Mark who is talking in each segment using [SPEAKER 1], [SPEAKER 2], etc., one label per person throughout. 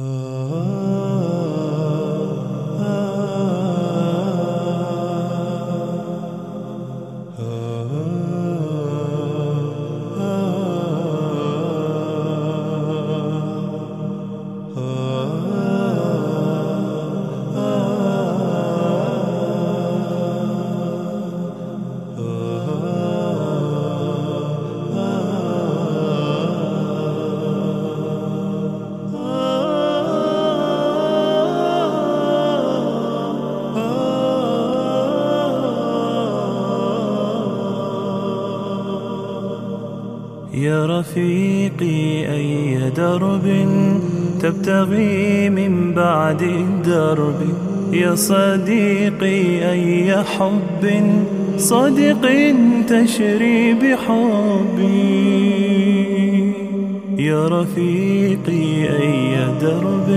[SPEAKER 1] Uh... يا رفيقي أي درب تبتغي من بعد الدرب؟ يا صديقي أي حب؟ صادق تشري بحبي. يا رفيقي أي درب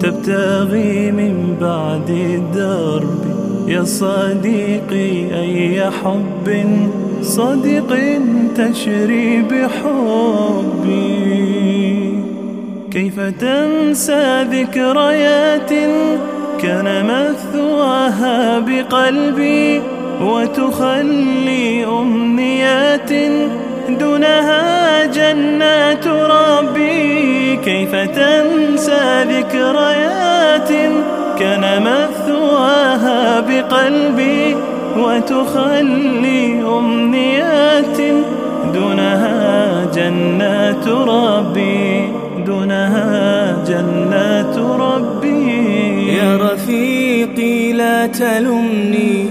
[SPEAKER 1] تبتغي من بعد الدرب؟ يا صديقي أي حب؟ صادق تشري بحبي؟ كيف تنسى ذكريات كان مثواها بقلبي وتخلي أمنيات دونها جنات ربي؟ كيف تنسى ذكريات كان مثواها بقلبي وتخلي أمنيات دونها جنات ربي دونها جنات ربي.
[SPEAKER 2] يا رفيقي لا تلمني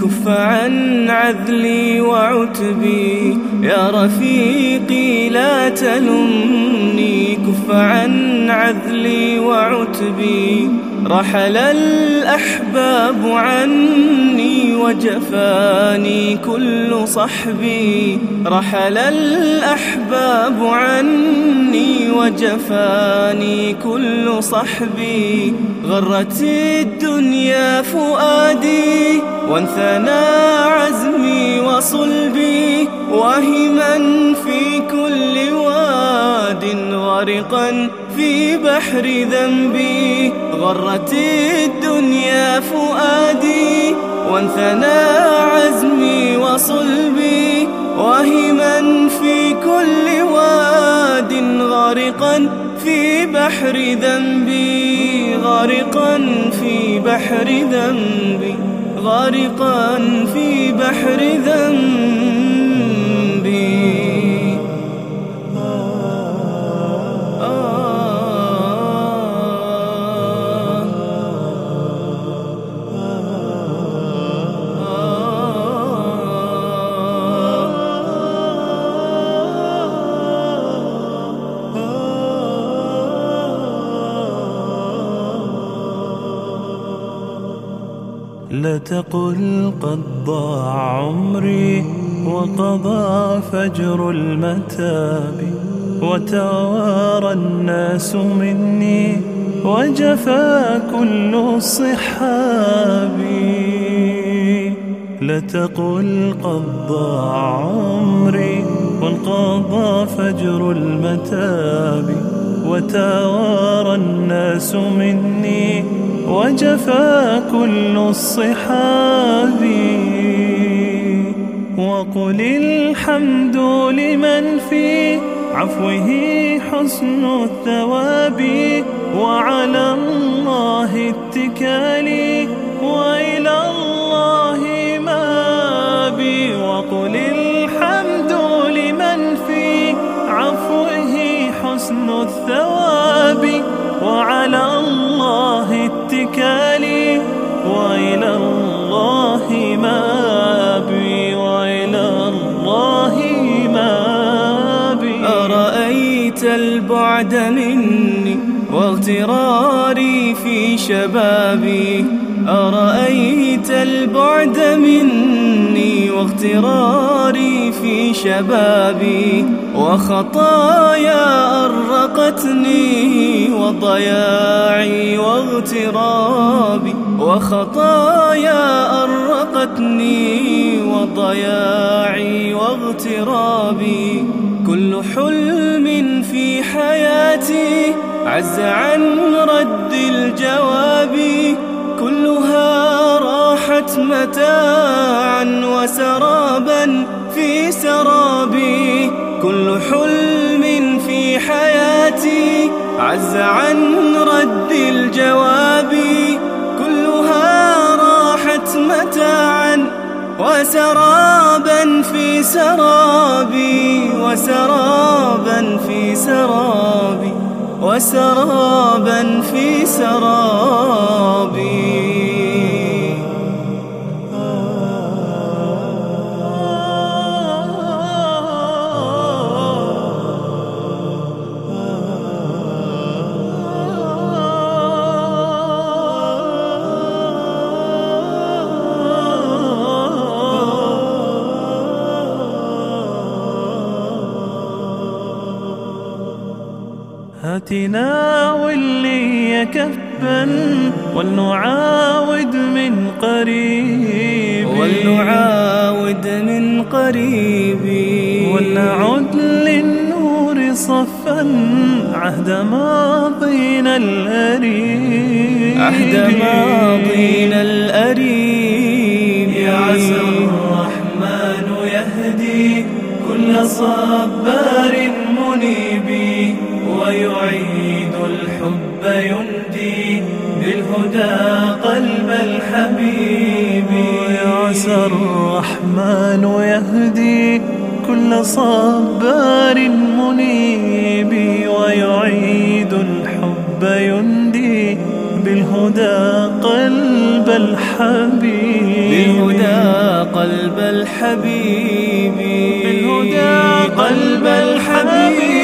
[SPEAKER 2] كف عن عذلي وعتبي. يا رفيقي لا تلمني كف عن عذلي وعتبي. رحل الأحباب عني وجفاني كل صحبي. رحل الأحباب عني وجفاني كل صحبي. غرت الدنيا فؤادي وانثنى عزمي وصلبي. واهما في غارقا في بحر ذنبي. غرت الدنيا فؤادي وانثنى عزمي وصلبي. واهما في كل واد غارقا في بحر ذنبي. غارقا في بحر ذنبي. غارقا في بحر
[SPEAKER 1] لا تقل قد ضاع عمري وقضى فجر المتاب وتوارى الناس مني وجفى كل الصحاب لا تقل قد ضاع عمري وانقضى فجر المتاب وتوارى الناس مني وجفى كل الصحاب. وقل الحمد لمن في عفوه حسن الثواب. وعلى الله اتكالي وإلى الله مابي وقل الحمد لمن في عفوه حسن الثواب. وعلى الله اتكالي وإلى الله مآبي وإلى الله مآبي.
[SPEAKER 2] أرأيت البعد مني واغتراري في شبابي؟ أرأيت البعد مني واغتراري في شبابي وخطايا أرقتني وضياعي واغترابي. وخطايا أرقتني وضياعي واغترابي. كل حلم في حياتي عز عن رد الجواب. راحت متاعا وسرابا في سرابي. كل حلم في حياتي عز عن رد الجواب. كلها راحت متاعا وسرابا في سرابي. وسرابا في سرابي. وسرابا في سرابي.
[SPEAKER 1] هاتنا واللي كفا ولنعاود من قريب
[SPEAKER 2] ولنعاود من قريب
[SPEAKER 1] ولنعد للنور صفا عهد ماضينا الأريب.
[SPEAKER 2] عهد ماضينا الأريب.
[SPEAKER 1] يا عسى كل صبار منيب ويعيد الحب يندي بالهدى قلب الحبيب. يعسى الرحمن يهدي كل صبار منيب. ويعيد الحب يندي بالهدى قلب الحبيب.
[SPEAKER 2] بالهدى قلب الحبيب.
[SPEAKER 1] قلب الحبيب